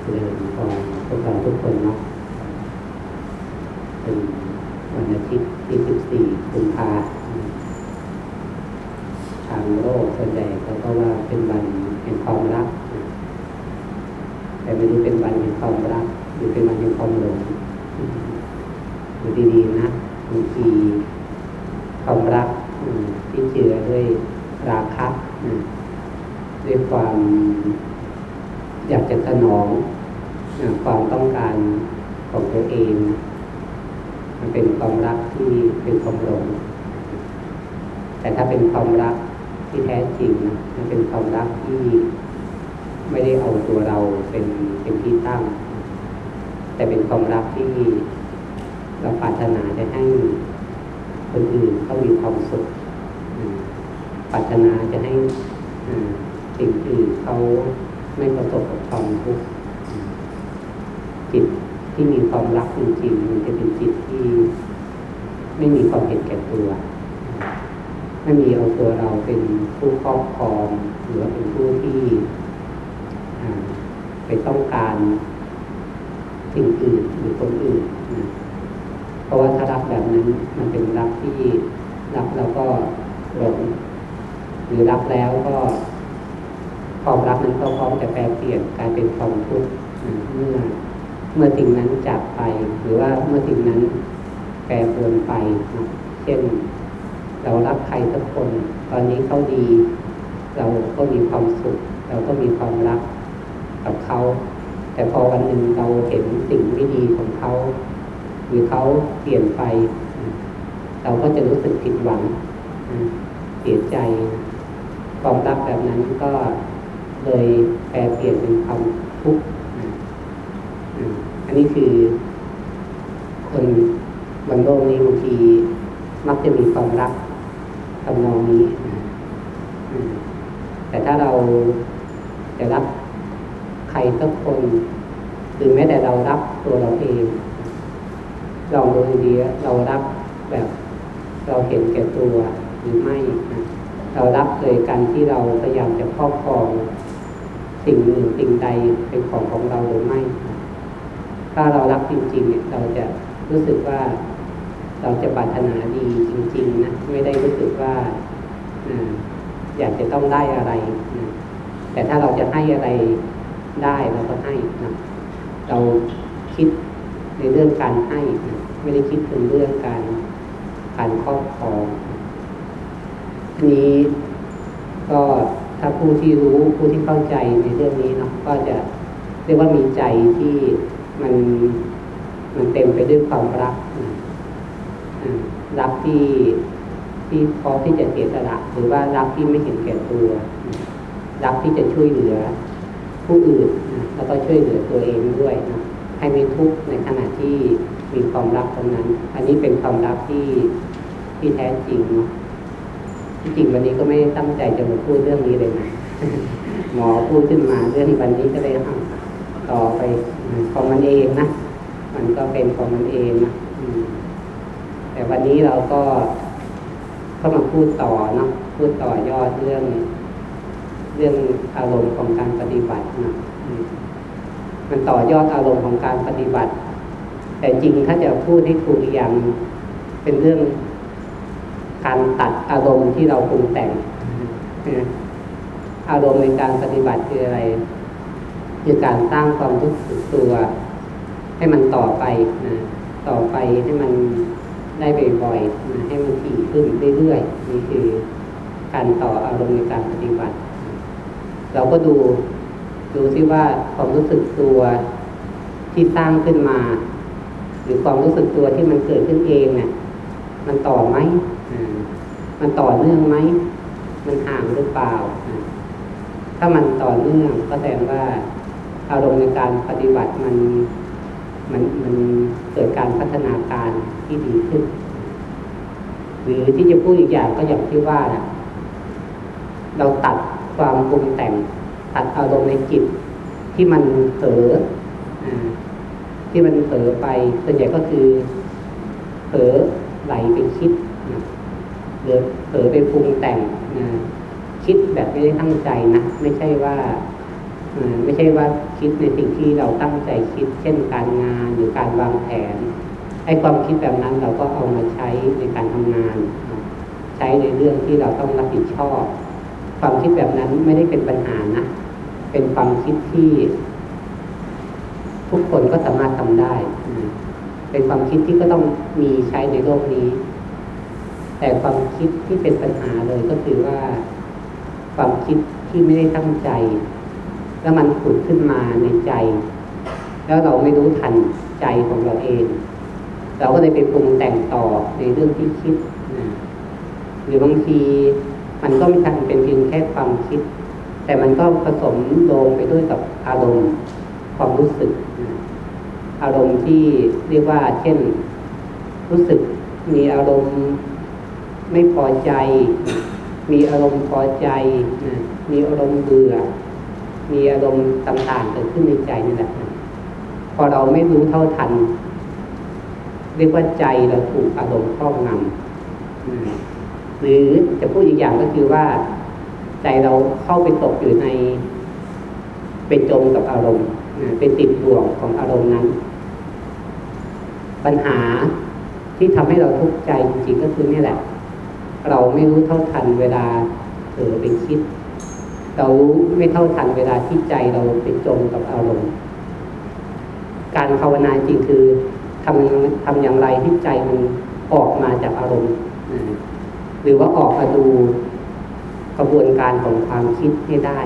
เจริญพรพวกเราทุกคนเนาะเป็นวันอาทิตย์ที่ 14กุมภาทางโลกส่วนใหญ่เขาก็ว่าเป็นวันแห่งความรัก แต่ไม่รู้เป็นวันแห่งความรัก หรือเป็นวันแห่งความหลงดูดีๆนะบางทีความรักที่เจือด้วยราคะด้วยความ อยากจะสนองความต้องการของตัวเอง มันเป็นความรักที่เป็นความหลง แต่ถ้าเป็นความรักที่แท้จริงมันเป็นความรักที่ไม่ได้เอาตัวเราเป็นเป็นที่ตั้ง แต่เป็นความรักที่เราปรารถนาจะให้คนอื่นเขามีความสุขปรารถนาจะให้สิ่งอื่นเขา ไม่ประสบกับความทุกข์จิตที่มีความรักจริงๆมันจะเป็นจิตที่ไม่มีความเห็นแก่ตัว ไม่มีเอาตัวเราเป็นผู้ครอบครองหรือว่าเป็นผู้ที่ไปต้องการสิ่งอื่นหรือคนอื่นนะเพราะว่าถ้ารักแบบนั้นมันเป็นรักที่รักแล้วก็หลงหรือรักแล้วก็ความรักนั้นก็พร้อม จะแปลเปลี่ยนกลายเป็นความทุกข์เมื่อเมื่อสิ่งนั้นจากไป หรือว่าเมื่อสิ่งนั้นแปรปรวนไปนะเช่น เรารักใครสักคน ตอนนี้เขาดี เราก็มีความสุข เราก็มีความรักกับเขา แต่พอวันหนึ่งเราเห็นสิ่งไม่ดีของเขา หรือเขาเปลี่ยนไป เราก็จะรู้สึกผิดหวังเสียใจ ความรักแบบนั้นก็ เลยแปลเปลี่ยนเป็นความทุกข์อันนี้คือ คนบนโลกนี้บางทีมักจะมีความรักทำนองนี้ แต่ถ้าเราจะรักใครสักคนหรือแม้แต่เรารักตัวเราเองลองดูดีเรารักแบบเราเห็นแก่ตัวหรือไม่ เรารับเลยการที่เราพยายามจะครอบครอง สิ่งหนึ่งสิ่งใดเป็นของของเราหรือไม่ ถ้าเรารับจริงๆเนี่ยเราจะรู้สึกว่าเราจะปรารถนาดีจริง ๆ นะ ไม่ได้รู้สึกว่าอยากจะต้องได้อะไรนะแต่ถ้าเราจะให้อะไรได้เราก็ให้นะเราคิดในเรื่องการให้นะไม่ได้คิดถึงเรื่องการการครอบครองนี้ก็ ถ้าผู้ที่รู้ผู้ที่เข้าใจในเรื่องนี้เนาะก็จะเรียกว่ามีใจที่มันมันเต็มไปด้วยความรักรักที่ที่พร้อมที่จะเสียสละหรือว่ารักที่ไม่เห็นแก่ตัวรักที่จะช่วยเหลือผู้อื่นแล้วก็ช่วยเหลือตัวเองด้วยนะให้ไม่ทุกข์ในขณะที่มีความรักตรงนั้น อันนี้เป็นความรักที่ที่แท้จริงเนาะ ที่จริงวันนี้ก็ไม่ตั้งใจจะมาพูดเรื่องนี้เลยนะหมอพูดขึ้นมาเรื่องวันนี้ก็เลยต่อไปของมันเองนะมันก็เป็นของมันเองนะแต่วันนี้เราก็เข้ามาพูดต่อเนาะพูดต่อยอดเรื่อง เรื่องอารมณ์ของการปฏิบัตินะมันต่อยอดอารมณ์ของการปฏิบัติ แต่จริงถ้าจะพูดให้ถูกอย่างเป็นเรื่อง การตัดอารมณ์ที่เราปรุงแต่งอารมณ์ในการปฏิบัติคืออะไร คือการสร้างความรู้สึกตัว ให้มันต่อไปนะต่อไปให้มันได้บ่อยๆนะให้มันถี่ขึ้นเรื่อยๆนี่คือการต่ออารมณ์ในการปฏิบัติ เราก็ดูดูซิว่าความรู้สึกตัวที่สร้างขึ้นมา หรือความรู้สึกตัวที่มันเกิดขึ้นเองเนี่ยมันต่อไหม มันต่อเนื่องไหม มันห่างหรือเปล่า ถ้ามันต่อเนื่องก็แสดงว่าอารมณ์ในการปฏิบัติมันมันมันเกิดการพัฒนาการที่ดีขึ้น หรือที่จะพูดอีกอย่างก็อย่างที่ว่าเราตัดความปรุงแต่ง ตัดอารมณ์ในจิตที่มันเผลอที่มันเผลอไปส่วนใหญ่ก็คือเผลอไหลไปคิด หรือเผลอไปปรุงแต่งนะคิดแบบไม่ได้ตั้งใจนะไม่ใช่ว่าไม่ใช่ว่าคิดในสิ่งที่เราตั้งใจคิด เช่นการงานหรือการวางแผนไอ้ความคิดแบบนั้นเราก็เอามาใช้ในการทำงาน ใช้ในเรื่องที่เราต้องรับผิดชอบ ความคิดแบบนั้นไม่ได้เป็นปัญหานะเป็นความคิดที่ ทุกคนก็สามารถทำได้ เป็นความคิดที่ก็ต้องมีใช้ในโลกนี้ แต่ความคิดที่เป็นปัญหาเลยก็คือว่า ความคิดที่ไม่ได้ตั้งใจ แล้วมันผุดขึ้นมาในใจ แล้วเราไม่รู้ทันใจของเราเอง เราก็เลยไปปรุงแต่งต่อในเรื่องที่คิดนะหรือบางทีมันก็ไม่ทันเป็นเพียงแค่ความคิด แต่มันก็ผสมลงไปด้วยกับอารมณ์ความรู้สึกนะอารมณ์ที่เรียกว่า เช่น รู้สึกมีอารมณ์ ไม่พอใจ มีอารมณ์พอใจนะมีอารมณ์เบื่อ มีอารมณ์ต่างๆเกิดขึ้นในใจนี่แหละพอเราไม่รู้เท่าทันเรียกว่าใจเราถูกอารมณ์ครอบงำหรือจะพูดอีกอย่างก็คือว่า ใจเราเข้าไปตกอยู่ในไปจมกับอารมณ์นะไปติดบ่วงของอารมณ์นั้น ปัญหาที่ทำให้เราทุกข์ใจจริงๆก็คือนี่แหละ เราไม่รู้เท่าทันเวลาเผลอไปคิด เราไม่เท่าทันเวลาที่ใจเราไปจมกับอารมณ์ การภาวนาจริงคือทำทำอย่างไรที่ใจมันออกมาจากอารมณ์ หรือว่าออกมาดูกระบวนการของความคิดให้ได้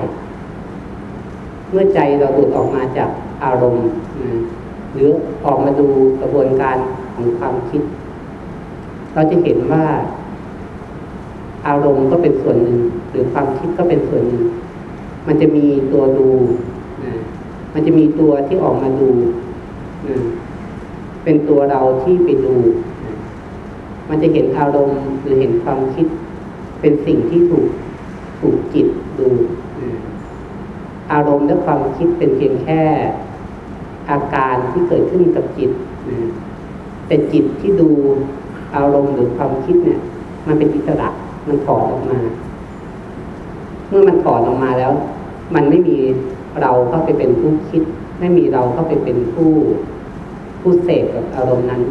เมื่อใจเราหลุดออกมาจากอารมณ์หรือออกมาดูกระบวนการของความคิด เราจะเห็นว่า อารมณ์ก็เป็นส่วนหนึ่ง หรือความคิดก็เป็นส่วนหนึ่ง มันจะมีตัวดูนะมันจะมีตัวที่ออกมาดูนะเป็นตัวเราที่ไปดูนะมันจะเห็นอารมณ์หรือเห็นความคิด เป็นสิ่งที่ถูกถูกจิตดูนะอารมณ์และความคิดเป็นเพียงแค่อาการที่เกิดขึ้นกับจิตนะแต่จิตที่ดูอารมณ์หรือความคิดเนี่ย มันเป็นอิสระ มันถอดออกมา เมื่อมันถอดออกมาแล้ว มันไม่มีเราเข้าไปเป็นผู้คิด ไม่มีเราเข้าไปเป็นผู้ผู้เสพกับอารมณ์นั้น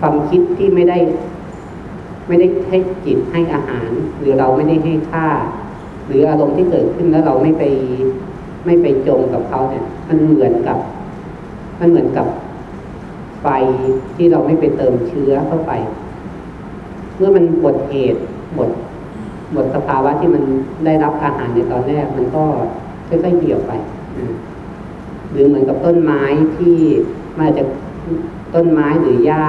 ความคิดที่ไม่ได้ ไม่ได้ให้จิตให้อาหาร หรือเราไม่ได้ให้ค่า หรืออารมณ์ที่เกิดขึ้นแล้วเราไม่ไปไม่ไปจมกับเขาเนี่ย มันเหมือนกับ มันเหมือนกับไฟที่เราไม่ไปเติมเชื้อเข้าไป เมื่อมันหมดเหตุหมดหมดสภาวะที่มันได้รับอาหารในตอนแรก มันก็ค่อยๆเหี่ยวไปหรือเหมือนกับต้นไม้ที่มาจากต้นไม้หรือหญ้า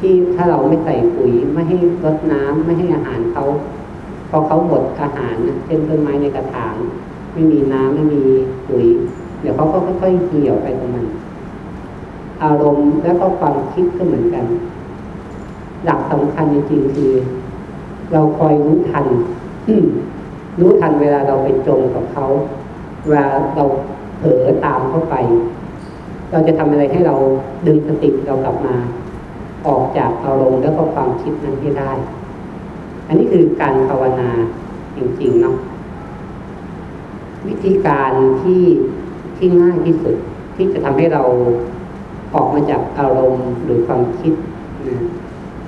ที่ถ้าเราไม่ใส่ปุ๋ยไม่ให้รดน้ำไม่ให้อาหารเขาพอเขาหมดอาหารเช่นต้นไม้ในกระถางไม่มีน้ำไม่มีปุ๋ย เดี๋ยวเขาก็ค่อยๆเหี่ยวไปของมัน อารมณ์และก็ความคิดก็เหมือนกัน หลักสำคัญจริงๆคือ เราคอยรู้ทันรู้ทันเวลาเราไปจมกับเขาเวลาเราเผลอตามเข้าไป เราจะทำอะไรให้เราดึงสติเรากลับมา ออกจากอารมณ์แล้วก็ความคิดนั้นให้ได้ อันนี้คือการภาวนาจริงๆเนาะวิธีการที่ที่ง่ายที่สุดที่จะทำให้เราออกมาจากอารมณ์หรือความคิดนะ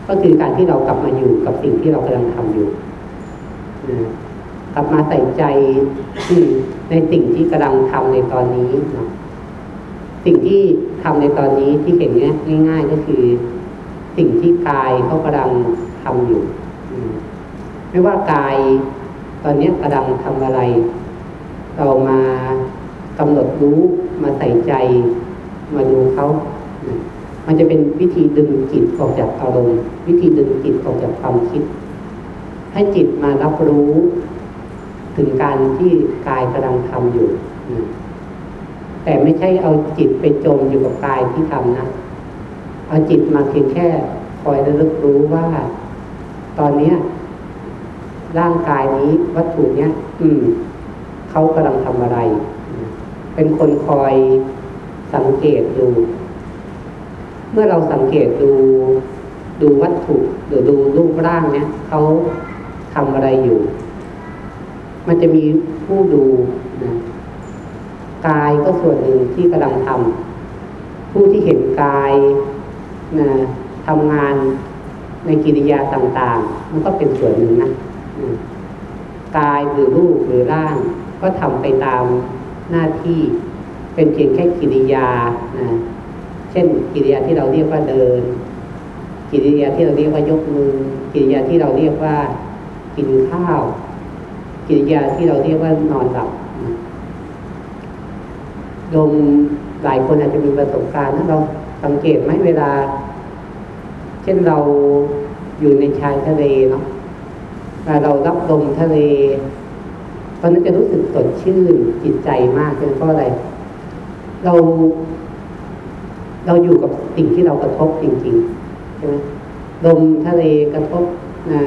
ก็คือการที่เรากลับมาอยู่กับสิ่งที่เรากำลังทำอยู่นะกลับมาใส่ใจในสิ่งที่กำลังทำในตอนนี้นะสิ่งที่ทำในตอนนี้ที่เห็นเนี้ยง่าย ๆ ก็คือสิ่งที่กายเขากำลังทำอยู่ไม่ว่ากายตอนนี้กำลังทำอะไร เรามากำหนดรู้มาใส่ใจมาดูเขา มันจะเป็นวิธีดึงจิตออกจากอารมณ์ วิธีดึงจิตออกจากความคิด ให้จิตมารับรู้ถึงการที่กายกำลังทำอยู่ แต่ไม่ใช่เอาจิตไปจมอยู่กับกายที่ทำนะ เอาจิตมาเพียงแค่คอยระลึกรู้ว่า ตอนเนี้ยร่างกายนี้วัตถุเนี้ย อืมเขากำลังทำอะไร เป็นคนคอยสังเกตดู เมื่อเราสังเกตดู ดูวัตถุหรือดูรูปร่างเนี้ยเขาทำอะไรอยู่ มันจะมีผู้ดูนะกายก็ส่วนหนึ่งที่กำลังทำผู้ที่เห็นกายนะทำงานในกิริยาต่างๆ มันก็เป็นส่วนหนึ่งนะกายหรือรูปหรือร่าง ก็ทำไปตามหน้าที่เป็นเพียงแค่กิริยานะเช่นกิริยาที่เราเรียกว่าเดิน กิริยาที่เราเรียกว่ายกมือ กิริยาที่เราเรียกว่ากินข้าว กิริยาที่เราเรียกว่านอนหลับโยมหลายคนอาจจะมีประสบการณ์ถ้าเราสังเกตไหมเวลา เช่นเราอยู่ในชายทะเลเนาะเรารับลมทะเล ตอนนั้นจะรู้สึกสดชื่นจิตใจมากเป็นเพราะอะไร เรา เราอยู่กับสิ่งที่เรากระทบจริง ๆ ลมทะเลกระทบนะ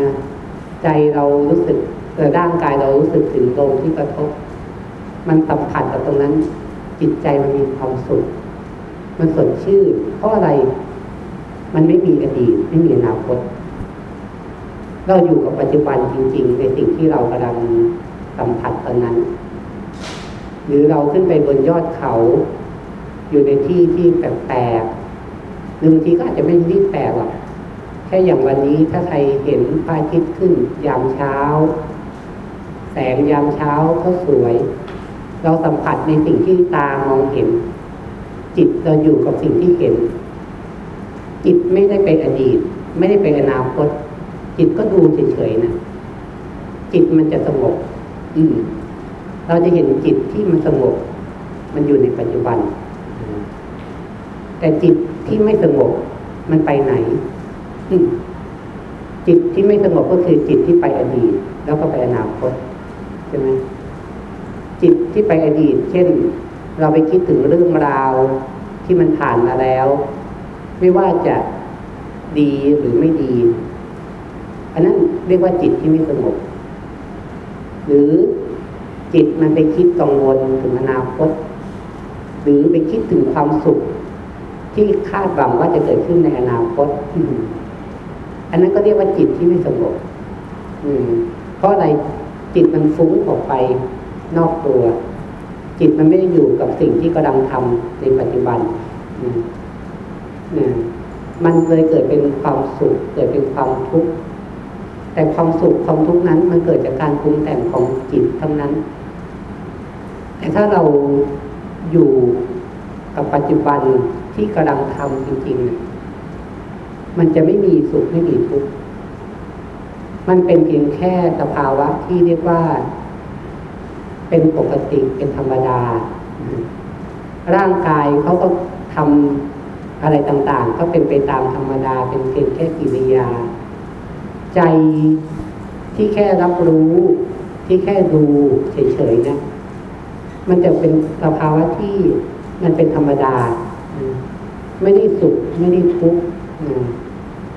ใจเรารู้สึกแต่ร่างกายเรารู้สึกถึงลมที่กระทบ มันสัมผัสกับตรงนั้น จิตใจมันมีความสุข มันสดชื่นเพราะอะไร มันไม่มีอดีตไม่มีอนาคต เราอยู่กับปัจจุบันจริง ๆ ในสิ่งที่เรากำลังสัมผัสตอนนั้น หรือเราขึ้นไปบนยอดเขา อยู่ในที่ที่แปลกๆ หรือบางทีก็อาจจะไม่รีบแปลกหรอกแค่อย่างวันนี้ถ้าใครเห็นพระอาทิตย์ขึ้น ยามเช้า แสงยามเช้าก็สวย เราสัมผัสในสิ่งที่ตามองเห็น จิตเราอยู่กับสิ่งที่เห็น จิตไม่ได้ไปอดีต ไม่ได้ไปอนาคต จิตก็ดูเฉยๆนะจิตมันจะสงบอืมเราจะเห็นจิตที่มันสงบ มันอยู่ในปัจจุบัน แต่จิต ที่ไม่สงบมันไปไหนจิตที่ไม่สงบก็คือจิตที่ไปอดีต แล้วก็ไปอนาคตใช่ไหมจิตที่ไปอดีต เช่น เราไปคิดถึงเรื่องราวที่มันผ่านมาแล้ว ไม่ว่าจะดีหรือไม่ดี อันนั้นเรียกว่าจิตที่ไม่สงบ หรือจิตมันไปคิดกังวลถึงอนาคต หรือไปคิดถึงความสุข ที่คาดหวังว่าจะเกิดขึ้นในอนาคต อันนั้นก็เรียกว่าจิตที่ไม่สงบเพราะอะไรจิตมันฟุ้งออกไปนอกตัว จิตมันไม่ได้อยู่กับสิ่งที่กำลังทำในปัจจุบันนี่มันเลยเกิดเป็นความสุข เกิดเป็นความทุกข์แต่ความสุขความทุกข์นั้น มันเกิดจากการปรุงแต่งของจิตทั้งนั้น แต่ถ้าเราอยู่กับปัจจุบัน ที่กำลังทำจริงๆ มันจะไม่มีสุขไม่มีทุกข์ มันเป็นเพียงแค่สภาวะที่เรียกว่า เป็นปกติเป็นธรรมดา ร่างกายเขาก็ทำอะไรต่างๆ ก็เป็นไปตามธรรมดา เป็นเพียงแค่กิริยา ใจที่แค่รับรู้ที่แค่ดูเฉยๆนะ มันจะเป็นสภาวะที่มันเป็นธรรมดา ไม่ได้สุขไม่ได้ทุกข์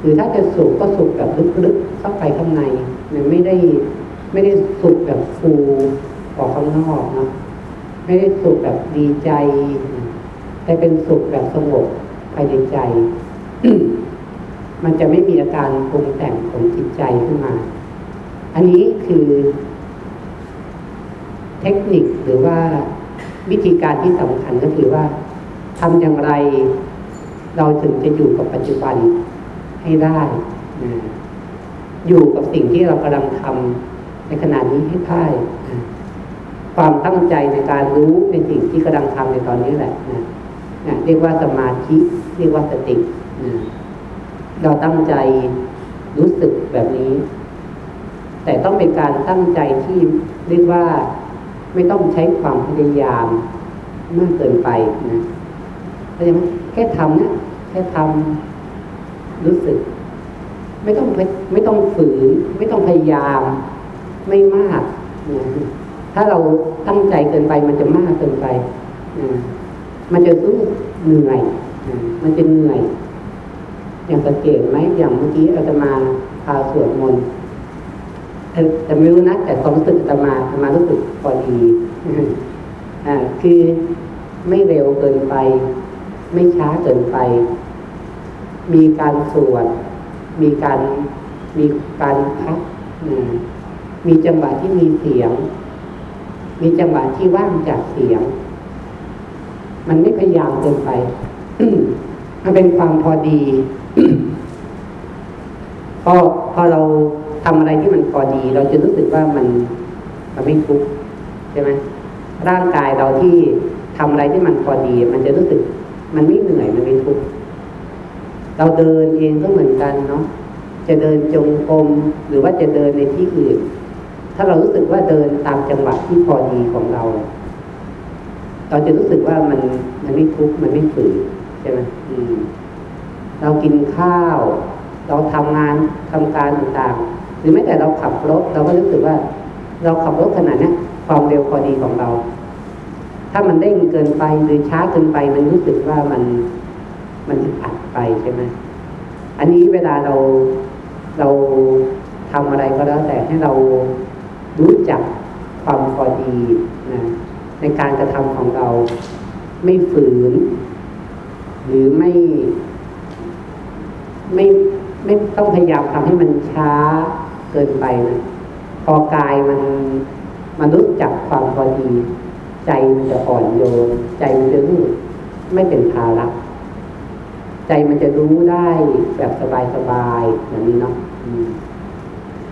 หรือถ้าจะสุขก็สุขแบบลึกๆเข้าไปข้างในไม่ได้ไม่ได้สุขแบบฟูออกข้างนอกนะไม่ได้สุขแบบดีใจ แต่เป็นสุขแบบสงบภายในใจ มันจะไม่มีอาการปรุงแต่งของจิตใจขึ้นมา อันนี้คือเทคนิคหรือว่าวิธีการที่สำคัญก็คือว่าทำอย่างไร เราถึงจะอยู่กับปัจจุบันให้ได้นะอยู่กับสิ่งที่เรากำลังทำในขณะนี้ให้ได้นะความตั้งใจในการรู้ในสิ่งที่กำลังทำในตอนนี้แหละนะนะเรียกว่าสมาธิ เรียกว่าสตินะเราตั้งใจรู้สึกแบบนี้ แต่ต้องเป็นการตั้งใจที่เรียกว่าไม่ต้องใช้ความพยายามมากเกินไปนะเข้าใจไหมแค่ทำเนะแค่ทำรู้สึก ไม่ต้องไม่ต้องฝืน ไม่ต้องพยายาม ไม่มากนะถ้าเราตั้งใจเกินไปมันจะมากเกินไปนะมันจะรู้เหนื่อยนะมันจะเหนื่อย อย่างสังเกตไหมอย่างเมื่อกี้อาตมาพาสวดมนต์แต่ไม่รู้นะแต่ความรู้สึกอาตมาอาตมารู้สึกพอดีอ่าคือไม่เร็วเกินไป ไม่ช้าเกินไป มีการสวด มีการมีการพักมีจังหวะที่มีเสียง มีจังหวะที่ว่างจากเสียง มันไม่พยายามเกินไป มันเป็นความพอดีพอพอเราทำอะไรที่มันพอดี เราจะรู้สึกว่ามันมันไม่ทุกข์ใช่ไหมร่างกายเราที่ทำอะไรที่มันพอดี มันจะรู้สึก มันไม่เหนื่อยมันไม่ทุกข์ เราเดินเองก็เหมือนกันเนาะจะเดินจงกรมหรือว่าจะเดินในที่อื่น ถ้าเรารู้สึกว่าเดินตามจังหวะที่พอดีของเรา เราจะรู้สึกว่ามันมันไม่ทุกข์มันไม่ฝืนใช่ไหมอืมเรากินข้าว เราทำงานทำการต่างๆ หรือแม้แต่เราขับรถ เราก็รู้สึกว่า เราขับรถขนาดนี้ความเร็วพอดีของเรา ถ้ามันเร่งเกินไปหรือช้าเกินไปมันรู้สึกว่ามัน มันอัดไปใช่ไหมอันนี้เวลาเราเราทำอะไรก็แล้วแต่ให้เรารู้จักความพอดีนะในการกระทำของเราไม่ฝืน หรือไม่ไม่ไม่ต้องพยายามทำให้มันช้าเกินไปนะพอกายมันมันรู้จักความพอดี ใจมันจะอ่อนโยน ใจมันจะรู้ไม่เป็นภาระ ใจมันจะรู้ได้แบบสบายๆอย่างนี้เนาะ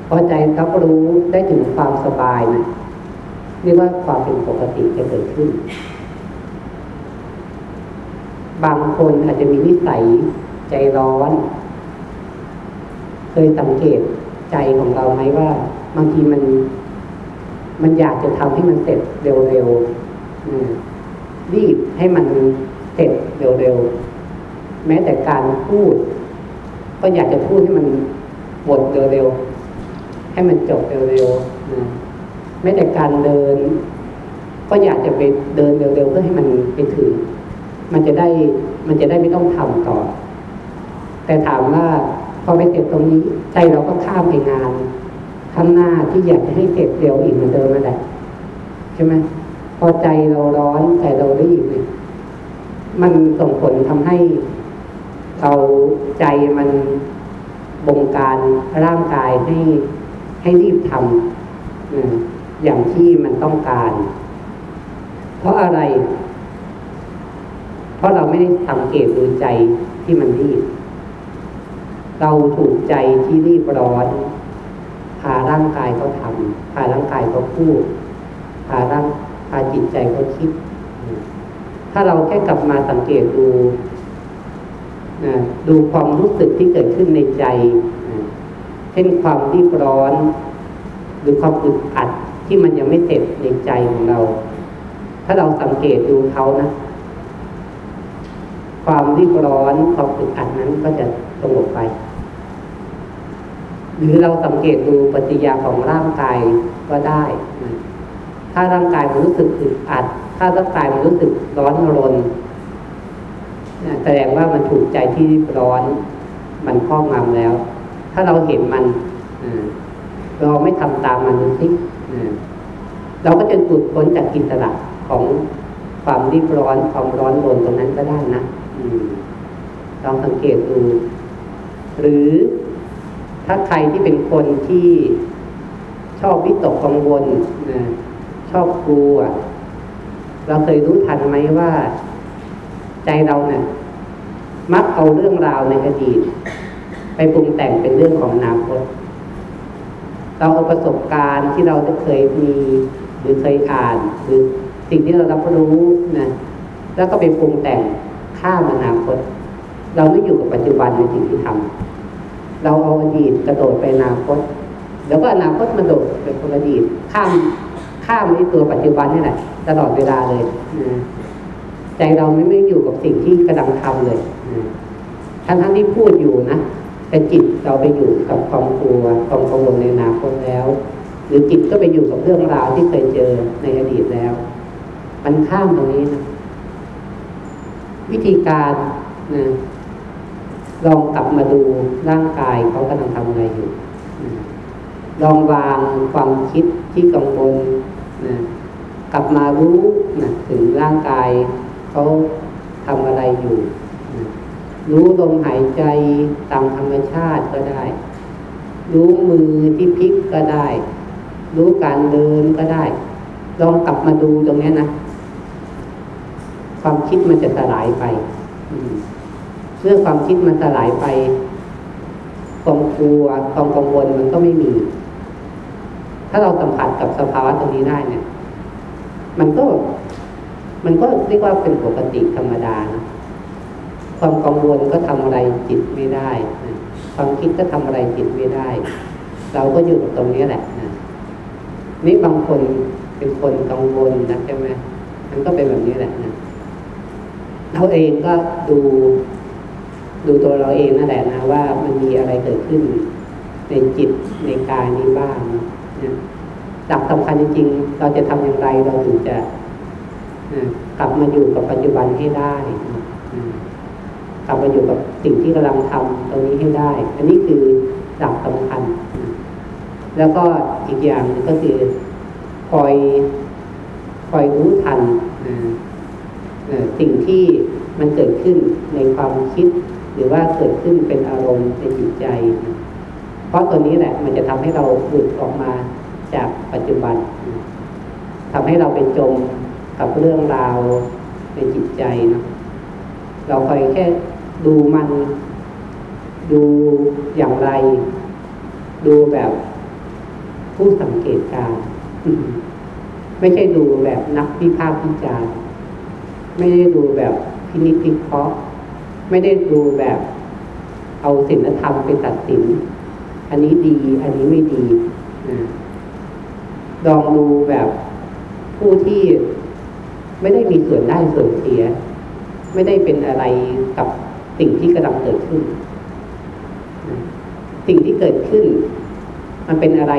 พอใจรับรู้ได้ถึงความสบายนะเรียกว่าความเป็นปกติจะเกิดขึ้น บางคนอาจจะมีนิสัยใจร้อน เคยสังเกตใจของเราไหมว่า บางทีมัน มันอยากจะทำให้มันเสร็จเร็วๆรีบให้มันเสร็จเร็วๆ แม้แต่การพูด ก็อยากจะพูดให้มันหมดเร็วๆให้มันจบเร็วๆนะแม้แต่การเดิน ก็อยากจะไปเดินเร็วๆเพื่อให้มันไปถึง มันจะได้มันจะได้ไม่ต้องทำต่อ แต่ถามว่าพอไปเสร็จตรงนี้ใจเราก็ข้ามไปงานข้างหน้าที่อยากจะให้เสร็จเร็วอีกเหมือนเดิมนั่นแหละใช่ไหมพอใจเราร้อนใจเรารีบเนี่ยมันส่งผลทำให้ เราใจมันบงการร่างกายให้ให้รีบทำอย่างที่มันต้องการ เพราะอะไร เพราะเราไม่ได้สังเกตดูใจที่มันรีบ เราถูกใจที่รีบร้อนพาร่างกายเขาทำพาร่างกายเขาพูดพาร่างพาจิตใจเขาคิด ถ้าเราแค่กลับมาสังเกตดู ดูความรู้สึกที่เกิดขึ้นในใจ เช่นความรีบร้อน หรือความอึดอัดที่มันยังไม่เสร็จในใจของเรา ถ้าเราสังเกตดูเขานะ ความรีบร้อนความอึดอัดนั้นก็จะสงบไป หรือเราสังเกตดูปฏิยาของร่างกายก็ได้นะถ้าร่างกายมันรู้สึกอึดอัด ถ้าร่างกายมันรู้สึกร้อนรน แสดงว่ามันถูกใจที่ร้อน มันครอบงำแล้ว ถ้าเราเห็นมันเราไม่ทำตามมันดูสิเราก็จะจุดพ้นจากกินตระของความรีบร้อนความร้อนรนตรงนั้นก็ได้นะลองสังเกตดู หรือถ้าใครที่เป็นคนที่ชอบวิตกกังวลชอบกลัว เราเคยรู้ทันไหมว่า ใจเราเนะี่ยมักเอาเรื่องราวในอดีต ไปปรุงแต่งเป็นเรื่องของอนาคต เราเอาประสบการณ์ที่เราเคยมีหรือเคยอ่านหรือสิ่งที่เรารับรู้นะแล้วก็ไปปรุงแต่งข้ามอนาคต เราไม่อยู่กับปัจจุบันในสิ่งที่ทำเราเอาอดีตกระโดดไปอนาคต แล้วก็อนาคตมันโดดไปคนอดีตข้ามข้ามในตัวปัจจุบันนี่แหละตลอดเวลาเลยนะ ใจเราไม่ไม่อยู่กับสิ่งที่กำลังทำเลยทั้งทั้งที่พูดอยู่นะแต่จิตเราไปอยู่กับความกลัวความกังวลในอนาคตแล้ว หรือจิตก็ไปอยู่กับเรื่องราวที่เคยเจอในอดีตแล้ว มันข้ามตรงนี้นะวิธีการนะลองกลับมาดูร่างกายเขากำลังทำอะไรอยู่ลองวางความคิดที่กังวลนะกลับมารู้นะถึงร่างกาย เขาทำอะไรอยู่ รู้ลมหายใจตามธรรมชาติก็ได้ รู้มือที่พลิกก็ได้ รู้การเดินก็ได้ ลองกลับมาดูตรงนี้นะ ความคิดมันจะสลายไปเมื่อความคิดมันสลายไป ความกลัวความกังวลมันก็ไม่มี ถ้าเราสัมผัสกับสภาวะตรงนี้ได้เนี่ย มันก็ มันก็เรียกว่าเป็นปกติธรรมดานะความกังวลก็ทำอะไรจิตไม่ได้นะความคิดก็ทำอะไรจิตไม่ได้ เราก็อยู่กับตรงนี้แหละนะนี่บางคนเป็นคนกังวลนะใช่ไหมมันก็เป็นแบบนี้แหละนะเราเองก็ดูดูตัวเราเองนั่นแหละนะว่ามันมีอะไรเกิดขึ้น ในจิตในกายนี้บ้างนะหลักสำคัญจริงๆ เราจะทำอย่างไรเราถึงจะ กลับมาอยู่กับปัจจุบันให้ได้ กลับมาอยู่กับสิ่งที่กำลังทำตรงนี้ให้ได้ อันนี้คือหลักสำคัญ แล้วก็อีกอย่างก็คือคอยคอยรู้ทันสิ่งที่มันเกิดขึ้นในความคิด หรือว่าเกิดขึ้นเป็นอารมณ์ในจิตใจ เพราะตัวนี้แหละ มันจะทำให้เราหลุดออกมาจากปัจจุบันทำให้เราเป็นจม กับเรื่องราวในจิตใจนะเราคอยแค่ดูมัน ดูอย่างไร ดูแบบผู้สังเกตการไม่ใช่ดูแบบนักวิพากษ์วิจารณ์ไม่ได้ดูแบบพินิจพิเคราะห์ไม่ได้ดูแบบเอาศีลธรรมไปตัดสิน อันนี้ดี อันนี้ไม่ดีนะลองดูแบบผู้ที่ ไม่ได้มีส่วนได้ส่วนเสีย ไม่ได้เป็นอะไรกับสิ่งที่กำลังเกิดขึ้น สิ่งที่เกิดขึ้น มันเป็นอะไร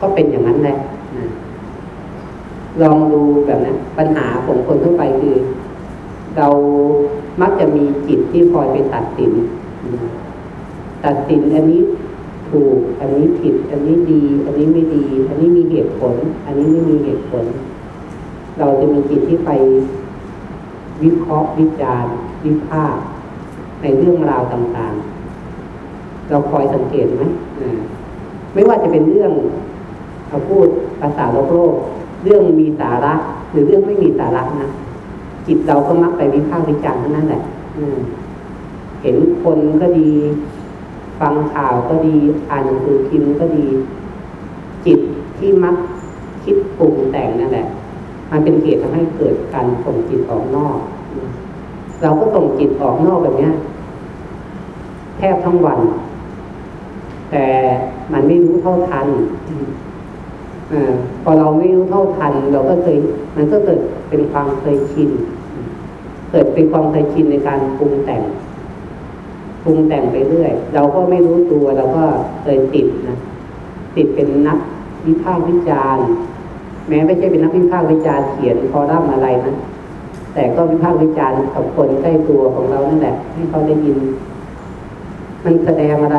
ก็เป็นอย่างนั้นแหละลองดูแบบนั้นปัญหาของคนทั่วไปคือ เรามักจะมีจิตที่คอยไปตัดสิน ตัดสินอันนี้ถูก อันนี้ผิด อันนี้ดี อันนี้ไม่ดี อันนี้มีเหตุผล อันนี้ไม่มีเหตุผล เราจะมีจิตที่ไปวิเคราะห์วิจารณ์วิพากษ์ในเรื่องราวต่างๆ เราคอยสังเกตไหมไม่ว่าจะเป็นเรื่องเราพูดภาษาโลกโลกเรื่องมีสาระ หรือเรื่องไม่มีสาระนะจิตเราก็มักไปวิพากษ์วิจารณ์ทั้งนั้นแหละเห็นคนก็ดี ฟังข่าวก็ดีอ่านหนังสือพิมพ์ก็ดี จิตที่มักคิดปรุงแต่งนั่นแหละ มันเป็นเหตุทำให้เกิดการส่งจิตออกนอก เราก็ส่งจิตออกนอกแบบนี้แทบทั้งวัน แต่มันไม่รู้เท่าทันอพอเราไม่รู้เท่าทัน เราก็เคย มันก็เกิดเป็นความเคยชิน เกิดเป็นความเคยชินในการปรุงแต่งปรุงแต่งไปเรื่อย เราก็ไม่รู้ตัวเราก็เคยติดนะ ติดเป็นนักวิพากษ์วิจารณ์ แม้ไม่ใช่เป็นนักวิพากษ์วิจารณ์เขียนคอรัมอะไรนะแต่ก็วิพากษ์วิจารณ์กับคนใกล้ตัวของเรานั่นแหละ ให้เขาได้ยิน มันแสดงอะไร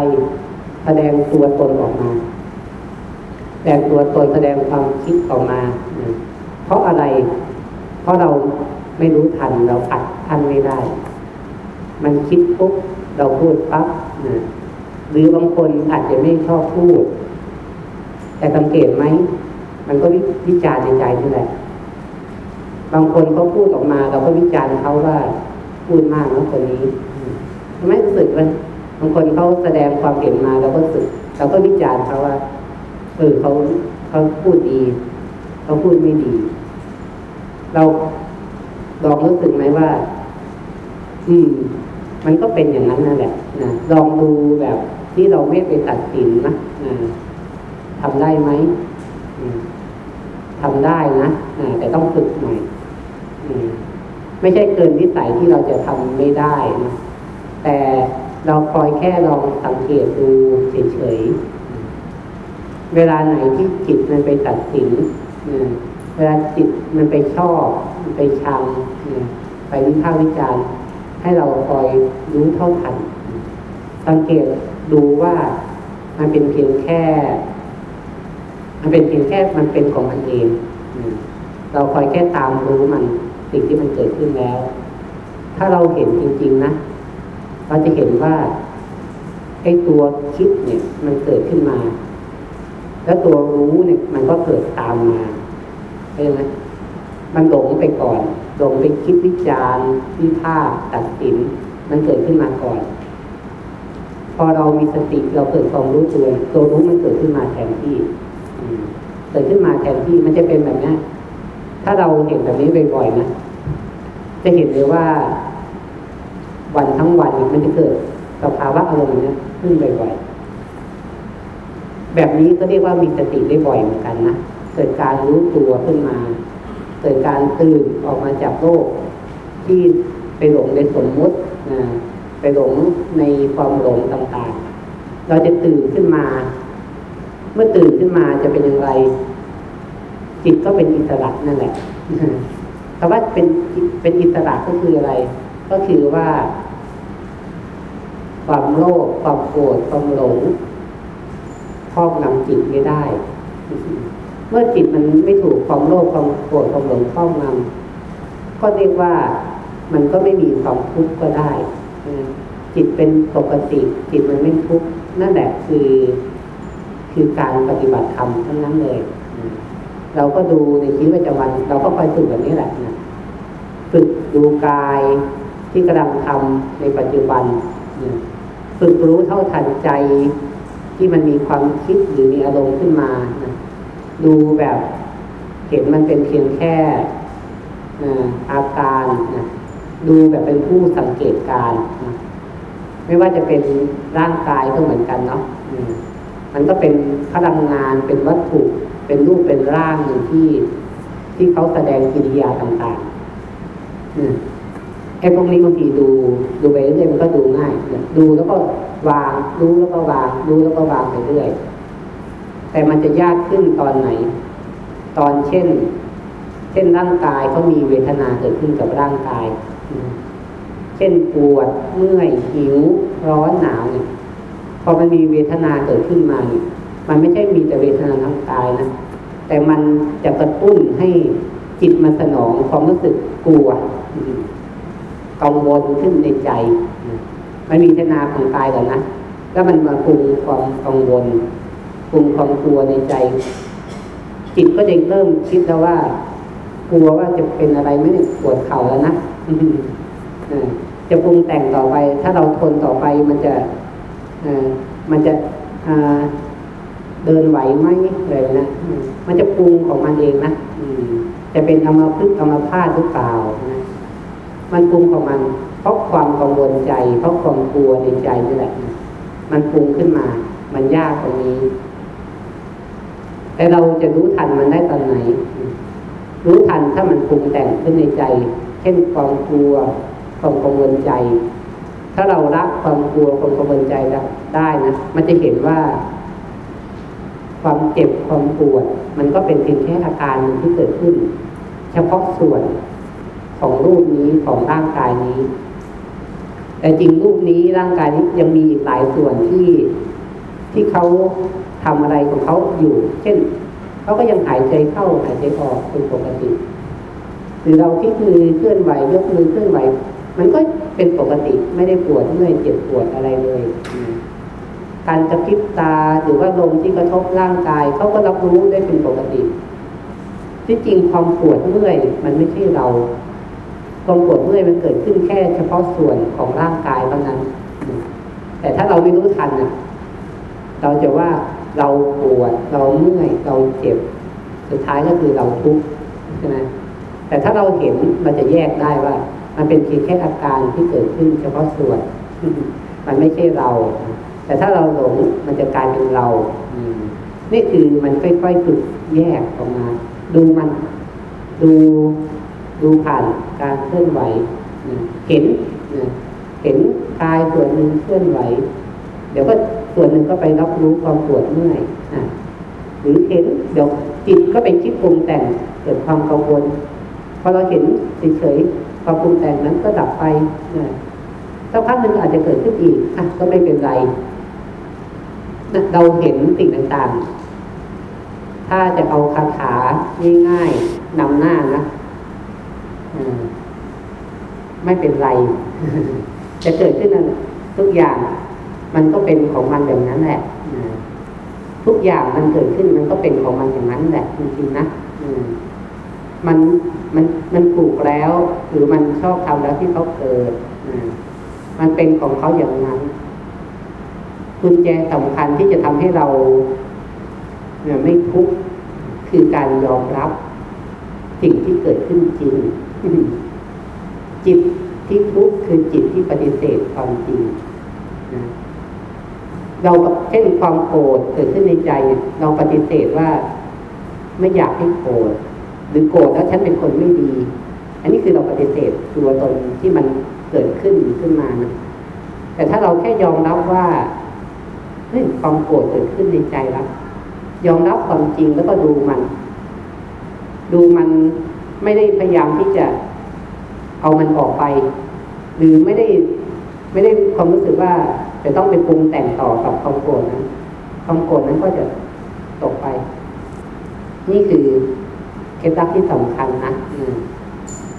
แสดงตัวตนออกมา แสดงตัวตนแสดงความคิดออกมา เพราะอะไร เพราะเราไม่รู้ทันเราอัดทันไม่ได้ มันคิดปุ๊บเราพูดปั๊บหรือบางคนอาจจะไม่ชอบพูด แต่สังเกตไหม มันก็วิจารณ์ในใจนี่แหละ บางคนเขาพูดออกมา เราก็วิจารณ์เขาว่าพูดมากนะคนนี้ไม่รู้สึกเลยบางคนเขาแสดงความเห็นมาเราก็รู้สึกเราก็วิจารณ์เขาว่าเออเขาเขาพูดดีเขาพูดไม่ดี เราลองรู้สึกไหมว่า อืม มันก็เป็นอย่างนั้นนั่นแหละนะลองดูแบบที่เราไม่ไปตัดสินนะทำได้ไหม ทำได้นะแต่ต้องฝึกหน่อยไม่ใช่เกินวิสัยที่เราจะทำไม่ได้นะแต่เราคอยแค่ลองสังเกตดูเฉยๆเวลาไหนที่จิตมันไปตัดสินเวลาจิตมันไปชอบไปชังไปวิพากษ์วิจารณ์ให้เราคอยรู้เท่าทัน สังเกตดูว่ามันเป็นเพียงแค่ มันเป็นเพียงแค่มันเป็นของมันเองเราคอยแค่ตามรู้มันสิ่งที่มันเกิดขึ้นแล้ว ถ้าเราเห็นจริง ๆนะเราจะเห็นว่าไอ้ตัวคิดเนี่ย มันเกิดขึ้นมา แล้วตัวรู้เนี่ย มันก็เกิดตามมาใช่ไหมมันหลงไปก่อนหลงไปคิดวิจารณ์วิพากษ์ตัดสิน มันเกิดขึ้นมาก่อน พอเรามีสติเราเกิดความรู้ตัวตัวรู้มันเกิดขึ้นมาแทนที่ กิดขึ้นมาแทนที่มันจะเป็นแบบนี้ถ้าเราเห็นแบบนี้บ่อยๆนะจะเห็นเลยว่า วันทั้งวันมันจะเกิดสภาวะอารมณ์นี้ขึ้นบ่อยๆแบบนี้ก็เรียกว่ามีสติได้บ่อยเหมือนกันนะเกิดการรู้ตัวขึ้นมา เกิดการตื่นออกมาจากโลก ที่ไปหลงในสมมุตินะไปหลงในความหลงต่างๆ เราจะตื่นขึ้นมา เมื่อตื่นขึ้นมาจะเป็นอย่างไร จิตก็เป็นอิสระนั่นแหละคำว่าเป็นเป็นอิสระก็คืออะไร ก็คือว่า ความโลภความโกรธความหลงครอบงำจิตไม่ได้ เมื่อจิตมันไม่ถูกความโลภความโกรธความหลงครอบงำก็เรียกว่ามันก็ไม่มีความทุกข์ก็ได้จิตเป็นปกติ จิตมันไม่ทุกข์นั่นแหละคือ คือการปฏิบัติธรรมทั้งนั้นเลย เราก็ดูในชีวิตประจำวัน เราก็คอยฝึกแบบนี้แหละนะฝึกดูกายที่กำลังทำในปัจจุบันฝึกรู้เท่าทันใจที่มันมีความคิดหรือมีอารมณ์ขึ้นมานะดูแบบเห็นมันเป็นเพียงแค่อาการนะดูแบบเป็นผู้สังเกตการนะไม่ว่าจะเป็นร่างกายก็เหมือนกันเนาะ มันก็เป็นพลังงานเป็นวัตถุ เป็นรูปเป็นร่างหนึ่ที่ที่เขาแสดงกิริยาต่างๆไอ้พวกนี้บางทีดูดูไปเรื่อยมันก็ดูง่ายดูแล้วก็วางรู้แล้วก็วางรู้แล้วก็วางไปเรื่อยแต่มันจะยากขึ้นตอนไหน ตอนเช่น เช่นร่างกายเขามีเวทนาเกิดขึ้นกับร่างกาย เช่นปวดเมื่อยหิวร้อนหนาวเนี่ย พอมันมีเวทนาเกิดขึ้นมาเนี่ยมันไม่ใช่มีแต่เวทนาทางกายนะแต่มันจะกระตุ้นให้จิตมันสนองความรู้สึกกลัวกังวลขึ้นในใจ มันมีเวทนาของกายก่อนนะแล้วมันมาปรุงความกังวลปรุงความกลัวในใจ จิตก็จะเริ่มคิดแล้วว่า กลัวว่าจะเป็นอะไรไม่ปวดเข่าแล้วนะจะปรุงแต่งต่อไป ถ้าเราทนต่อไปมันจะ มันจะเดินไหวไหมอะไรนะมันจะปรุงของมันเองนะจะเป็นอมาพึกอมาพาดหรือเปล่านะมันปรุงของมัน เพราะความกังวลใจ เพราะความกลัวในใจนี่แหละมันปรุงขึ้นมา มันยากตรงนี้ แต่เราจะรู้ทันมันได้ตอนไหน รู้ทันถ้ามันปรุงแต่งขึ้นในใจ เช่นความกลัวความกังวลใจ ถ้าเรารักความกลัวความกังวลใจได้นะ มันจะเห็นว่า ความเจ็บความปวด มันก็เป็นเพียงแค่อาการที่เกิดขึ้น เฉพาะส่วนของรูปนี้ของร่างกายนี้ แต่จริงรูปนี้ร่างกายนี้ยังมีหลายส่วนที่ที่เขาทำอะไรของเขาอยู่ เช่นเขาก็ยังหายใจเข้าหายใจออกเป็นปกติ หรือเราที่มือเคลื่อนไหวยกมือเคลื่อนไหว มันก็ เป็นปกติไม่ได้ปวดเมื่อยเจ็บปวดอะไรเลย การกระพริบตาหรือว่าลมที่กระทบร่างกายเขาก็รับรู้ได้เป็นปกติ ที่จริงความปวดเมื่อยมันไม่ใช่เราความปวดเมื่อยมันเกิดขึ้นแค่เฉพาะส่วนของร่างกายเท่านั้น แต่ถ้าเราไม่รู้ทันน่ะ เราจะว่าเราปวดเราเมื่อยเราเจ็บ สุดท้ายก็คือเราทุกข์ใช่ไหมแต่ถ้าเราเห็นเราจะแยกได้ว่า มันเป็นเพียงแค่อาการที่เกิดขึ้นเฉพาะส่วน มันไม่ใช่เรา แต่ถ้าเราหลงมันจะกลายเป็นเรา นี่คือมันค่อยๆฝึกแยกออกมา ดูมันดูดูผ่านการเคลื่อนไหวเห็นเห็นกายส่วนหนึ่งเคลื่อนไหว เดี๋ยวก็ส่วนหนึ่งก็ไปรับรู้ความปวดเมื่อยหรือเห็นเดี๋ยวจิตก็ไปคิดปรุงแต่งเกิดความกังวลพอเราเห็นเฉย ความปรุงแต่งนั้นก็ดับไปสักพักหนึ่งอาจจะเกิดขึ้นอีกอะก็ไม่เป็นไรเราเห็นสิ่งต่างๆ ถ้าจะเอาคาถาง่ายๆนำหน้านะไม่เป็นไร จะเกิดขึ้นนั้นทุกอย่าง มันก็เป็นของมันแบบนั้นแหละทุกอย่างมันเกิดขึ้นมันก็เป็นของมันอย่างนั้นแหละจริงๆนะ มันมันมันถูกแล้ว หรือมันชอบทำแล้วที่เขาเกิดมันเป็นของเขาอย่างนั้นกุญแจสำคัญที่จะทำให้เราเนี่ยไม่ทุกข์คือการยอมรับ สิ่งที่เกิดขึ้นจริง จิตที่ทุกข์คือจิตที่ปฏิเสธความจริงเราเช่นความโกรธเกิดขึ้นในใจ เราปฏิเสธว่าไม่อยากให้โกรธ หรือโกรธแล้วฉันเป็นคนไม่ดี อันนี้คือเราปฏิเสธตัวตนที่มันเกิดขึ้นขึ้นมานะแต่ถ้าเราแค่ยอมรับว่าเฮ้ยความโกรธเกิดขึ้นในใจแล้วยอมรับความจริงแล้วก็ดูมัน ดูมันไม่ได้พยายามที่จะเอามันออกไป หรือไม่ได้ไม่ได้ความรู้สึกว่าจะต้องไปปรุงแต่งต่อกับความโกรธนั้นความโกรธนั้นก็จะตกไป นี่คือ เคล็ดลับที่สำคัญนะ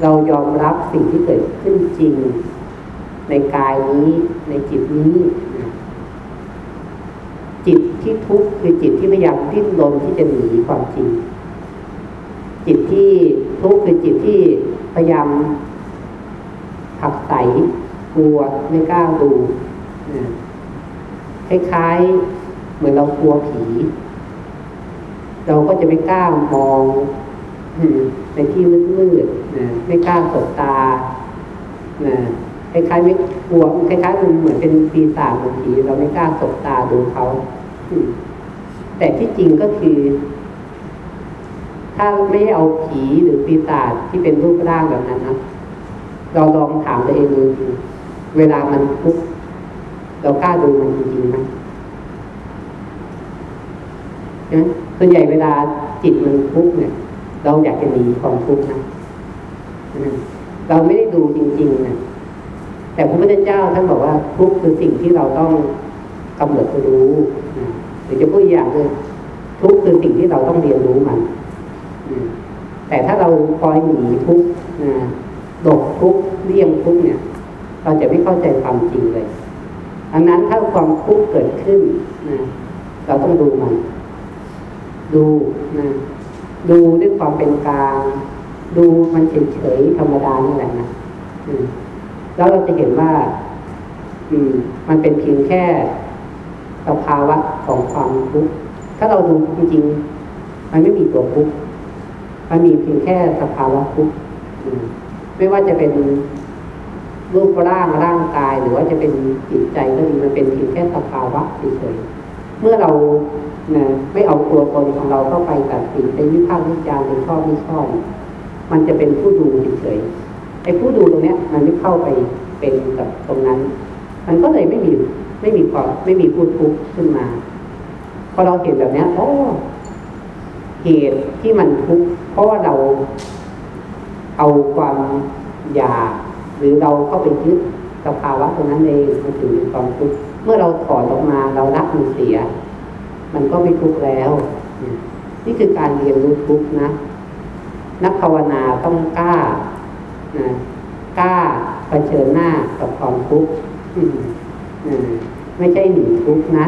เรายอมรับสิ่งที่เกิดขึ้นจริง ในกายนี้ในจิตนี้จิตที่ทุกข์คือจิตที่พยายามดิ้นรนที่จะหนีความจริง จิตที่ทุกข์คือจิตที่พยายามขับใสกลัวไม่กล้าดูคล้ายๆเหมือนเรากลัวผี เราก็จะไม่กล้ามอง ในที่มืดๆไม่กล้าสบตาคล้ายๆไม่กลัวคล้ายๆมันเหมือนเป็นปีศาจของผีเราไม่กล้าสบตาดูเขาแต่ที่จริงก็คือ ถ้าไม่เอาผีหรือปีศาจที่เป็นรูปร่างแบบนั้นนะเราลองถามตัวเองดูเวลามันทุกข์เรากล้าดูมันจริงๆไหมใช่ไหมส่วนใหญ่เวลาจิตมันทุกข์เนี่ย เราอยากจะหนีความทุกข์นะเราไม่ได้ดูจริงๆนะแต่พระพุทธเจ้าท่านบอกว่าทุกข์คือสิ่งที่เราต้องกำหนดรู้หรือจะพูดอย่างคือทุกข์คือสิ่งที่เราต้องเรียนรู้มันแต่ถ้าเราคอยหนีทุกข์หลบทุกข์เลี่ยงทุกข์เนี่ย เราจะไม่เข้าใจความจริงเลยดังนั้นถ้าความทุกข์เกิดขึ้นนะเราต้องดูมัน ดูนะ ดูด้วยความเป็นกลาง ดูมันเฉยๆธรรมดานี่แหละนะแล้วเราจะเห็นว่า อืม มันเป็นเพียงแค่สภาวะของความทุกข์ถ้าเราดูจริงๆ มันไม่มีตัวทุกข์มันมีเพียงแค่สภาวะทุกข์ไม่ว่าจะเป็นรูปร่างร่างกาย หรือว่าจะเป็นจิตใจก็ดีมันเป็นเพียงแค่สภาวะเฉยๆเมื่อเรา นี่ยไม่เอาตัวตนของเราเข้าไปตัดสินเป็นวิพากษ์วิจารณ์เป็นชอบไม่ชอบ มันจะเป็นผู้ดูเฉยๆไอ้ผู้ดูตรงเนี้ย มันไม่เข้าไปเป็นกับตรงนั้น มันก็เลยไม่มีไม่มีความไม่มีผู้ทุกข์ขึ้นมาพอเราเห็นแบบนี้โอ้เหตุที่มันทุกข์เพราะว่าเราเอาความอยากหรือเราเข้าไปยึดสภาวะตรงนั้นเองมันถึงมีความทุกข์เมื่อเราถอนออกมาเรารักมันเสีย มันก็ไม่ทุกข์แล้ว นี่คือการเรียนรู้ทุกข์นะ นักภาวนาต้องกล้านะกล้าเผชิญหน้ากับความทุกข์ไม่ใช่หนีทุกข์นะ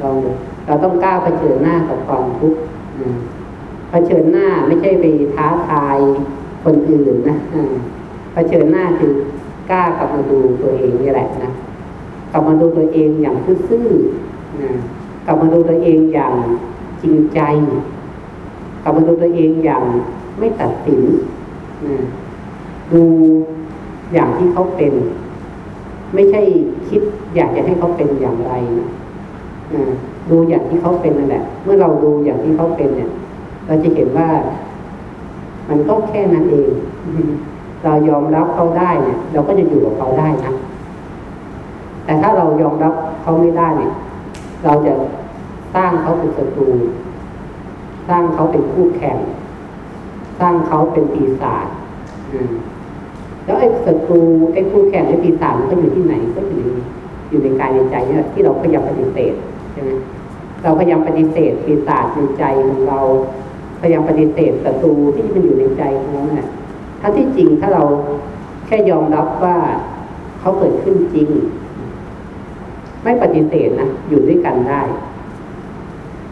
เราเราต้องกล้าเผชิญหน้ากับความทุกข์เผชิญหน้าไม่ใช่ไปท้าทายคนอื่นนะเผชิญหน้าคือกล้ากลับมาดูตัวเองนี่แหละนะกลับมาดูตัวเองอย่างซื่อๆ กลับมาดูตัวเองอย่างจริงใจ กลับมาดูตัวเองอย่างไม่ตัดสินนะดูอย่างที่เขาเป็น ไม่ใช่คิดอยากจะให้เขาเป็นอย่างไรนะนะดูอย่างที่เขาเป็นนั่นแหละ เมื่อเราดูอย่างที่เขาเป็นเนี่ย เราจะเห็นว่ามันก็แค่นั้นเอง เรายอมรับเขาได้เนี่ย เราก็จะอยู่กับเขาได้นะ แต่ถ้าเรายอมรับเขาไม่ได้เนี่ย เราจะสร้างเขาเป็นศัตรู สร้างเขาเป็นคู่แข่ง สร้างเขาเป็นปีศาจแล้วไอ้ศัตรูไอ้คู่แข่งไอ้ปีศาจมันก็อยู่ที่ไหนก็อยู่ในอยู่ในกายในใจเนี่ยที่เราพยายามปฏิเสธใช่ไหมเราพยายามปฏิเสธปีศาจในใจของเรา พยายามปฏิเสธศัตรูที่มันอยู่ในใจของเราเนี่ยถ้าที่จริงถ้าเราแค่ยอมรับว่าเขาเกิดขึ้นจริง ไม่ปฏิเสธนะอยู่ด้วยกันได้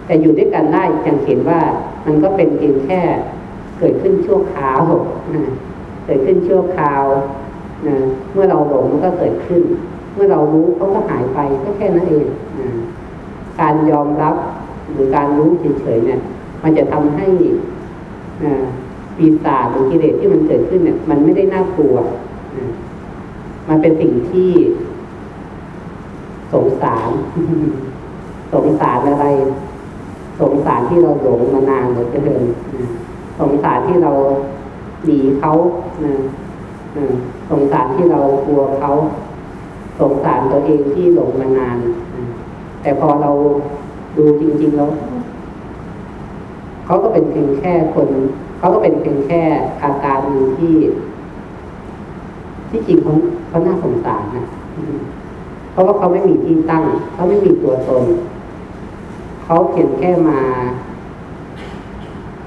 แต่อยู่ด้วยกันได้ยังเห็นว่ามันก็เป็นเพียงแค่เกิดขึ้นชั่วคราวนะเกิดขึ้นชั่วคราวนะเมื่อเราหลงมันก็เกิดขึ้น เมื่อเรารู้เขาก็หายไปก็แค่นั้นเองนะการยอมรับหรือการรู้เฉยๆเนี่ย มันจะทำให้ปีศาจหรือกิเลสที่มันเกิดขึ้นเนี่ย มันไม่ได้น่ากลัว มันเป็นสิ่งที่ สงสาร สงสารอะไร สงสารที่เราหลงมานานเหลือเกินสงสารที่เราหนีเขาสงสารที่เรากลัวเขา สงสารตัวเองที่หลงมานาน แต่พอเราดูจริง ๆ แล้ว เขาก็เป็นเพียงแค่คนเขาก็เป็นเพียงแค่อาการหนึ่งที่ ที่จริงเขาเขาน่าสงสารนะ เพราะว่าเขาไม่มีที่ตั้ง เขาไม่มีตัวตน เขาเพียงแค่มา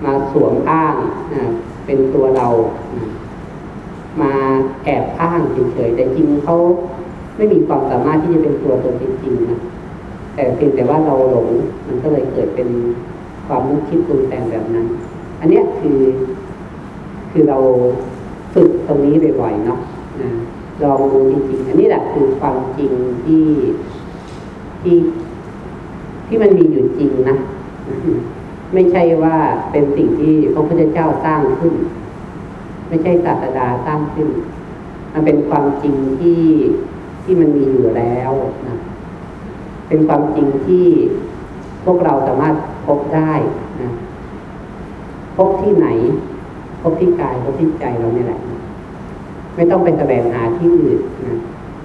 มาสวมอ้างนะเป็นตัวเรานะมาแอบอ้างเฉยๆแต่จริงเขาไม่มีความสามารถที่จะเป็นตัวตนจริงๆนะแต่เพียงแต่ว่าเราหลงมันก็เลยเกิดเป็นความนึกคิดปรุงแต่งแบบนั้น อันเนี้ยคือ คือเราฝึกตรงนี้บ่อยๆเนาะนะ ลองดูจริงๆอันนี้แหละคือความจริงที่ที่ที่มันมีอยู่จริงนะ ไม่ใช่ว่าเป็นสิ่งที่พระพุทธเจ้าสร้างขึ้น ไม่ใช่ศาสดาสร้างขึ้น มันเป็นความจริงที่ที่มันมีอยู่แล้วนะเป็นความจริงที่พวกเราสามารถพบได้นะพบที่ไหน พบที่กายพบที่ใจเราเนี่ยแหละ ไม่ต้องไปแสวงหาที่อื่นนะ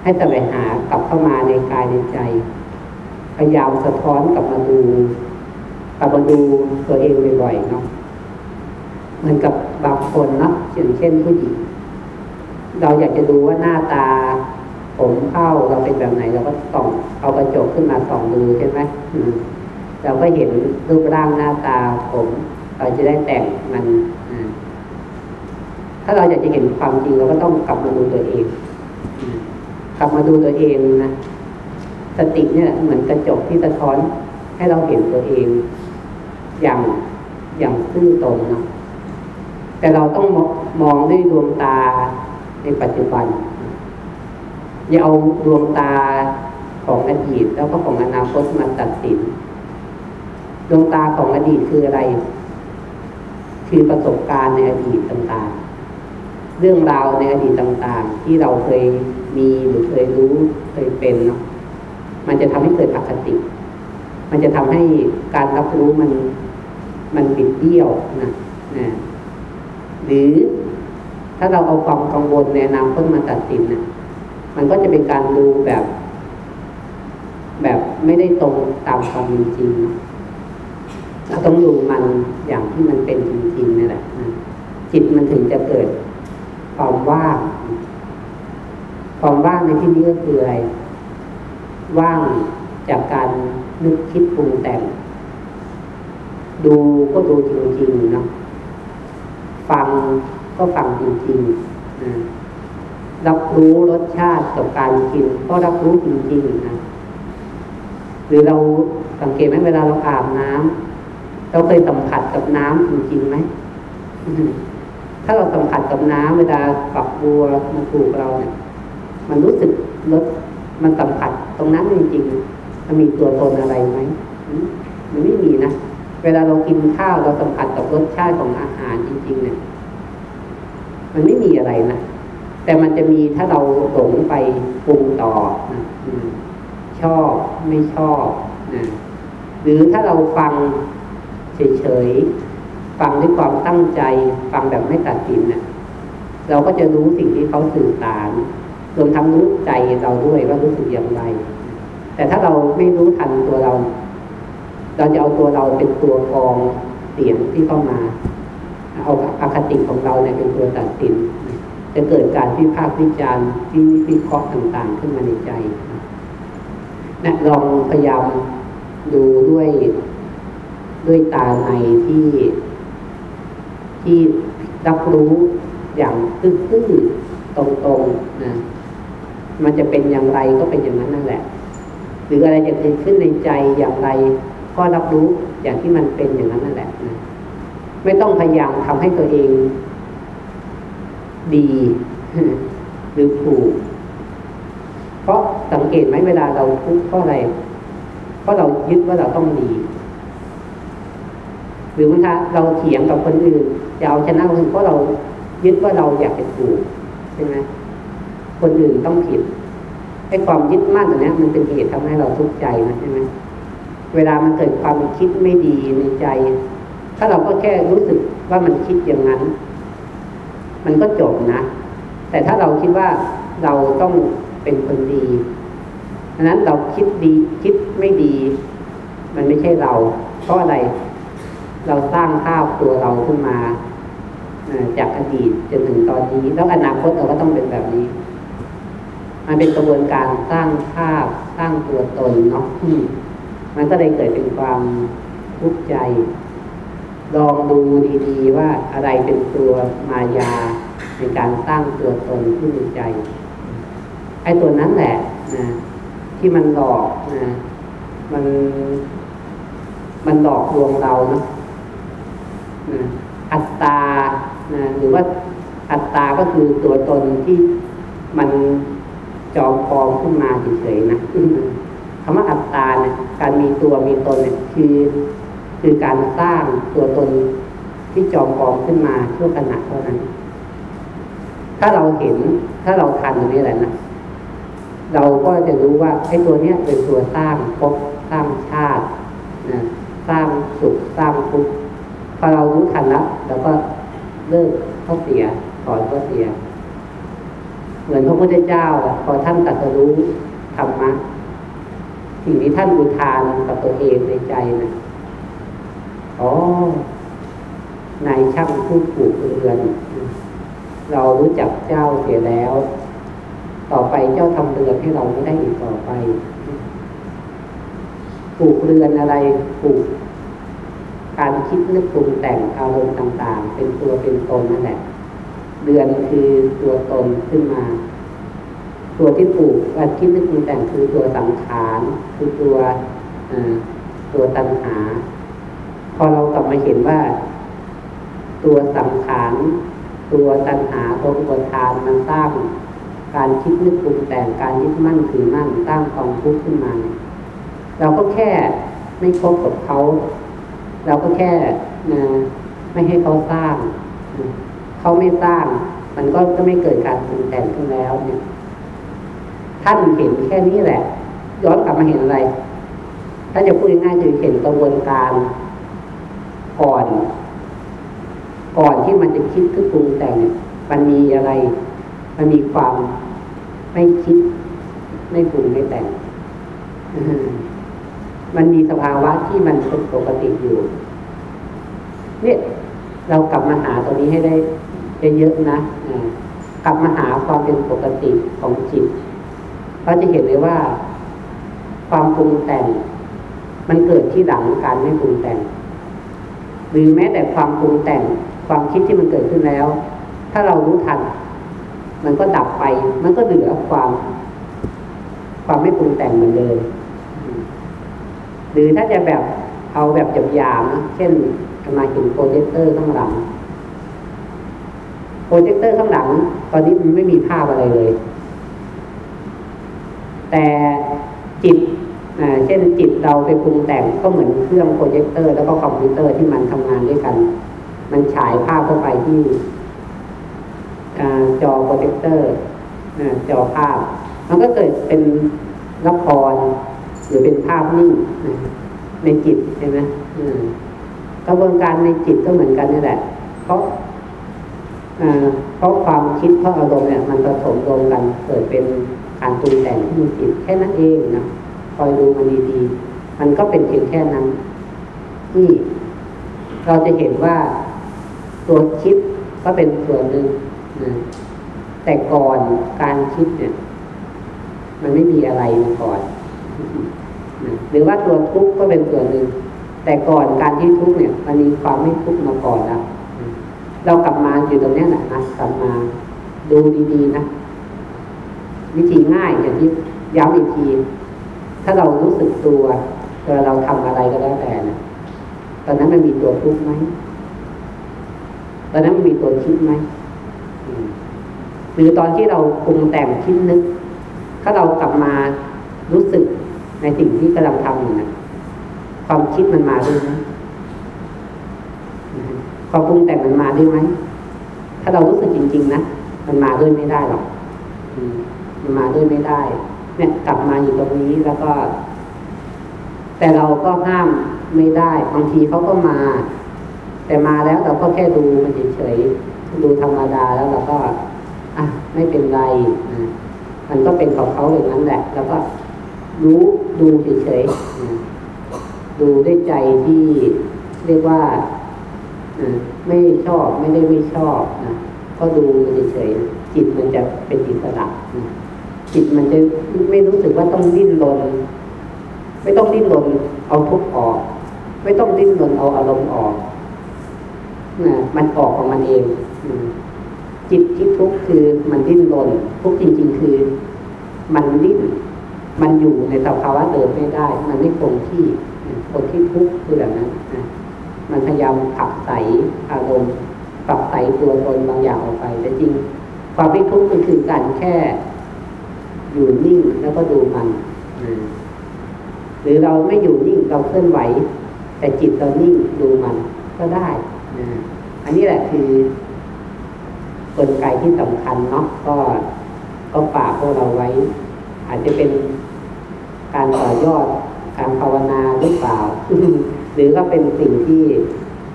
ให้แสวงหากลับเข้ามาในกายในใจพยายามสะท้อนกลับมาดูกลับมาดูตัวเองบ่อยๆเนาะเหมือนกับบางคนเนาะเช่นเช่นผู้หญิงเราอยากจะดูว่าหน้าตา ผมเข้าเราเป็นแบบไหนเราก็ส่องเอากระจกขึ้นมาส่องดูใช่ไหมเราก็เห็นรูปร่างหน้าตาผม เราจะได้แต่งมัน ถ้าเราอยากจะเห็นความจริงเราก็ต้องกลับมาดูตัวเอง กลับมาดูตัวเองนะสติเนี่ยเหมือนกระจกที่สะท้อนให้เราเห็นตัวเอง อย่างอย่างซื่อตรงนะแต่เราต้องมองด้วยดวงตาในปัจจุบัน อย่าเอาดวงตาของอดีตแล้วก็ของอนาคตมาตัดสิน ดวงตาของอดีตคืออะไร คือประสบการณ์ในอดีตต่างๆ เรื่องราวในอดีตต่างๆ ที่เราเคยมีหรือเคยรู้เคยเป็นเนาะมันจะทำให้เกิดอคติ มันจะทำให้การรับรู้มันมันบิดเบี้ยวนะนะ หรือถ้าเราเอาความกังวลในอนาคตมาตัดสินนะมันก็จะเป็นการดูแบบ แบบไม่ได้ตรงตามความเป็นจริงเนาะเราต้องดูมันอย่างที่มันเป็นจริงๆนี่แหละนะจิตมันถึงจะเกิด ความว่าง ความว่างในที่นี้ก็คืออะไร ว่างจากการนึกคิดปรุงแต่ง ดูก็ดูจริงๆเนาะฟังก็ฟังจริงๆนะรับรู้รสชาติกับการกิน ก็รับรู้จริงๆนะหรือเราสังเกตไหมเวลาเราอาบน้ำเราเคยสัมผัสกับน้ำจริงๆไหม ถ้าเราสัมผัสกับน้ำเวลาฝักบัวมาถูกเราเนี่ย มันรู้สึกรสมันสัมผัสตรงนั้นจริงๆมันมีตัวตนอะไรไหมมันไม่มีนะเวลาเรากินข้าวเราสัมผัสกับรสชาติของอาหารจริง ๆ เนี่ย มันไม่มีอะไรนะแต่มันจะมีถ้าเราหลงไปปรุงต่อนะชอบไม่ชอบนะหรือถ้าเราฟังเฉยๆ ฟังด้วยความตั้งใจ ฟังแบบไม่ตัดสินนะเราก็จะรู้สิ่งที่เขาสื่อสารรวมทั้งรู้ใจเราด้วยว่ารู้สึกอย่างไร แต่ถ้าเราไม่รู้ทันตัวเรา เราจะเอาตัวเราเป็นตัวกองเสียงที่เข้ามา เอาอคติของเราเนี่ยเป็นตัวตัดสิน จะเกิดการวิพากษ์วิจารณ์วิวิเคราะห์ต่างๆ ขึ้นมาในใจนะลองพยายามดูด้วยด้วยตาในที่ ที่รับรู้อย่างตื้อๆตรงๆนะมันจะเป็นอย่างไรก็เป็นอย่างนั้นนั่นแหละ หรืออะไรจะเกิดขึ้นในใจอย่างไร ก็รับรู้อย่างที่มันเป็นอย่างนั้นนั่นแหละนะไม่ต้องพยายามทำให้ตัวเอง ดี หรือถูก เพราะสังเกตไหมเวลาเราทุกข์เพราะอะไร เพราะเรายึดว่าเราต้องดี หรือบางทีเราเถียงกับคนอื่นจะเอาชนะคนอื่นเพราะเรายึดว่าเราอยากจะถูกใช่ไหมคนอื่นต้องผิดไอ้ความยึดมั่นตรงนี้มันเป็นเหตุทำให้เราทุกข์ใจนะใช่ไหมเวลามันเกิดความคิดไม่ดีในใจ ถ้าเราก็แค่รู้สึกว่ามันคิดอย่างนั้น มันก็จบนะ แต่ถ้าเราคิดว่าเราต้องเป็นคนดีดังนั้นเราคิดดีคิดไม่ดี มันไม่ใช่เราเพราะอะไร เราสร้างภาพตัวเราขึ้นมาจากอดีตจนถึงตอนนี้ แล้วอนาคตเราก็ต้องเป็นแบบนี้ มันเป็นกระบวนการสร้างภาพสร้างตัวตนเนาะมันก็เลยเกิดเป็นความทุกข์ใจ ลองดูดีๆว่าอะไรเป็นตัวมายาในการสร้างตัวตนขึ้นในใจไอ้ตัวนั้นแหละนะที่มันหลอกนะมัน มันหลอกลวงเรานะนะ อัตตาหรือว่าอัตตาก็คือตัวตนที่มันจอมปลอมขึ้นมาเฉยๆนะคำว่าอัตตาเนี่ยการมีตัวมีตนเนี่ยคือคือการสร้างตัวตนที่จอมปลอมขึ้นมาชั่วขณะเท่านั้น ถ้าเราเห็นถ้าเราทันตรงนี้แหละนะเราก็จะรู้ว่าไอ้ตัวเนี้ยเป็นตัวสร้างภพสร้างชาตินะสร้างสุขสร้างทุกข์ พอเรารู้ทันแล้วเราก็เลิกเขาเสียถอนก็เสีย เหมือนพระพุทธเจ้าพอท่านตรัสรู้ธรรมะสิ่งที่ท่านอุทานกับตัวเองในใจนะอ๋อนายช่างผู้ปลูกเรือน เรารู้จักเจ้าเสียแล้ว ต่อไปเจ้าทำเรือนให้เราไม่ได้อีกต่อไปปลูกเรือนอะไรปลูก การคิดนึกปรุงแต่งอารมณ์ต่างๆ เป็นตัวเป็นตนนั่นแหละเรือนคือตัวตนขึ้นมา ตัวที่ปลูกการคิดนึกปรุงแต่งคือตัวสังขารคือตัวตัวตัณหา พอเรากลับมาเห็นว่า ตัวสังขารตัวตัณหาตัวอุปทานมันสร้างการคิดนึกปรุงแต่งการยึดมั่นถือมั่นสร้างความทุกข์ขึ้นมา เราก็แค่ไม่คบกับเขา เราก็แค่นะไม่ให้เขาสร้าง เขาไม่สร้าง มันก็จะไม่เกิดการปรุงแต่งขึ้นแล้วเนี่ย ท่านเห็นแค่นี้แหละ ย้อนกลับมาเห็นอะไร ถ้าจะพูดง่ายๆคือเห็นกระบวนการก่อน ก่อนที่มันจะคิดคือปรุงแต่งเนี่ย มันมีอะไร มันมีความไม่คิด ไม่ปรุงไม่แต่ง มันมีสภาวะที่มันเป็นปกติอยู่ เนี่ยเรากลับมาหาตัวนี้ให้ได้เยอะๆนะกลับมาหาความเป็นปกติของจิตเราจะเห็นเลยว่า ความปรุงแต่ง มันเกิดที่หลังการไม่ปรุงแต่ง หรือแม้แต่ความปรุงแต่ง ความคิดที่มันเกิดขึ้นแล้ว ถ้าเรารู้ทัน มันก็ดับไป มันก็เหลือความ ความไม่ปรุงแต่งเหมือนเดิม หรือถ้าจะแบบเอาแบบจับยามนะเช่นมาเห็นโปรเจคเตอร์ข้างหลังโปรเจคเตอร์ข้างหลัง ตอนนี้มันไม่มีภาพอะไรเลย แต่จิตเช่นจิตเราไปปรุงแต่งก็เหมือนเครื่องโปรเจคเตอร์ แล้วก็คอมพิวเตอร์ที่มันทำงานด้วยกัน มันฉายภาพเข้าไปที่จอโปรเจคเตอร์จอภาพ มันก็เกิดเป็นละคร หรือเป็นภาพนิ่งในจิตใช่ไหมกระบวนการในจิตก็เหมือนกันนี่แหละ เพราะเพราะความคิดเพราะอารมณ์เนี่ย มันผสมรวมกันเกิดเป็นการปรุงแต่งที่จิตแค่นั้นเองนะคอยดูมันดีๆมันก็เป็นเพียงแค่นั้น ที่เราจะเห็นว่าตัวคิดก็เป็นส่วนหนึ่งนะแต่ก่อนการคิดเนี่ย มันไม่มีอะไรมาก่อน หรือว่าตัวทุกข์ก็เป็นส่วนหนึ่ง แต่ก่อนการที่ทุกข์เนี่ย มันมีความไม่ทุกข์มาก่อนแล้วเรากลับมาอยู่ตรงนี้แหละนะกลับมาดูดีๆนะวิธีง่ายอย่างที่ย้ำอีกที ถ้าเรารู้สึกตัวเวลาเราทำอะไรก็แล้วแต่นะตอนนั้นมันมีตัวทุกข์ไหมตอนนั้นมันมีตัวคิดไหมหรือตอนที่เราปรุงแต่งคิดนึก ถ้าเรากลับมารู้สึก ในสิ่งที่กำลังทำอยู่นะความคิดมันมาด้วยไหมความปรุงแต่งมันมาด้วยไหมถ้าเรารู้สึกจริง ๆ นะมันมาด้วยไม่ได้หรอกมมันมาด้วยไม่ได้ เนี่ยกลับมาอยู่ตรงนี้แล้วก็ แต่เราก็ห้ามไม่ได้บางทีเขาก็มา แต่มาแล้วเราก็แค่ดูมันเฉยๆดูธรรมดาแล้วเราก็อะไม่เป็นไรนะมันก็เป็นของเขาอย่างนั้นแหละ แล้วก็ รู้ดูเฉยๆนะดูด้วยใจที่เรียกว่าอ่าไม่ชอบไม่ได้ไม่ชอบนะก็ดูเฉยๆจิตมันจะเป็นอิสระนะจิตมันจะไม่รู้สึกว่าต้องดิ้นรนไม่ต้องดิ้นรนเอาทุกข์ออก ไม่ต้องดิ้นรนเอาอารมณ์ออกนะมันออกของมันเองอืมจิตที่ทุกข์คือมันดิ้นรนทุกข์จริง ๆ คือ มันดิ้น มันอยู่ในสภาวะเดิมไม่ได้ มันไม่คงที่คนที่ทุกข์คือแบบนั้นนะมันพยายามขับใสอารมณ์ปรับใสตัวตนบางอย่างออกไปแต่จริง ความไม่ทุกข์มันคือการแค่ อยู่นิ่งแล้วก็ดูมันหรือเราไม่อยู่นิ่งเราเคลื่อนไหว แต่จิตเรานิ่งดูมันก็ได้นะอันนี้แหละคือกลไกที่สำคัญเนาะก็ก็ฝากพวกเราไว้ อาจจะเป็น การต่อยอดการภาวนาหรือเปล่า หรือก็เป็นสิ่งที่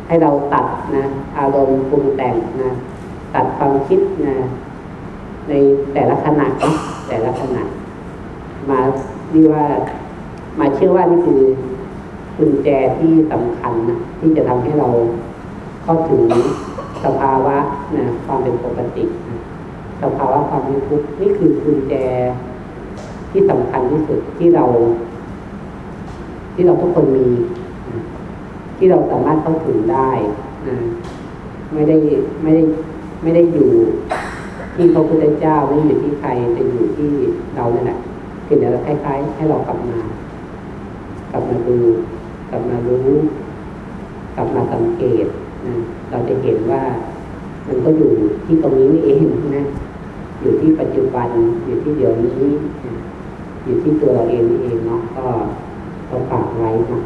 ให้เราตัดนะอารมณ์ปรุงแต่งนะ ตัดความคิดนะในแต่ละขณะนะแต่ละขณะมาเรียกว่ามาเชื่อว่านี่คือกุญแจที่สำคัญนะที่จะทำให้เราเข้าถึงสภาวะนะความเป็นปกตินะสภาวะความไม่ทุกข์นี่คือกุญแจ ที่สำคัญที่สุดที่เรา ที่เราทุกคนมี ที่เราสามารถเข้าถึงได้นะไม่ได้ไม่ได้ไม่ได้อยู่ที่พระพุทธเจ้าไม่ได้อยู่ที่ใครแต่อยู่ที่เราเนี่ยแหละคือเดี๋ยวคล้ายๆ ให้เรากลับมา กลับมาดู กลับมารู้ กลับมาสังเกตนะเราจะเห็นว่ามันก็อยู่ที่ตรงนี้นี่เองนะอยู่ที่ปัจจุบันอยู่ที่เดี๋ยวนี้นะ อยู่ที่ตัวเราเองนี่เองเนาะก็ก็ฝากไว้ค่ะ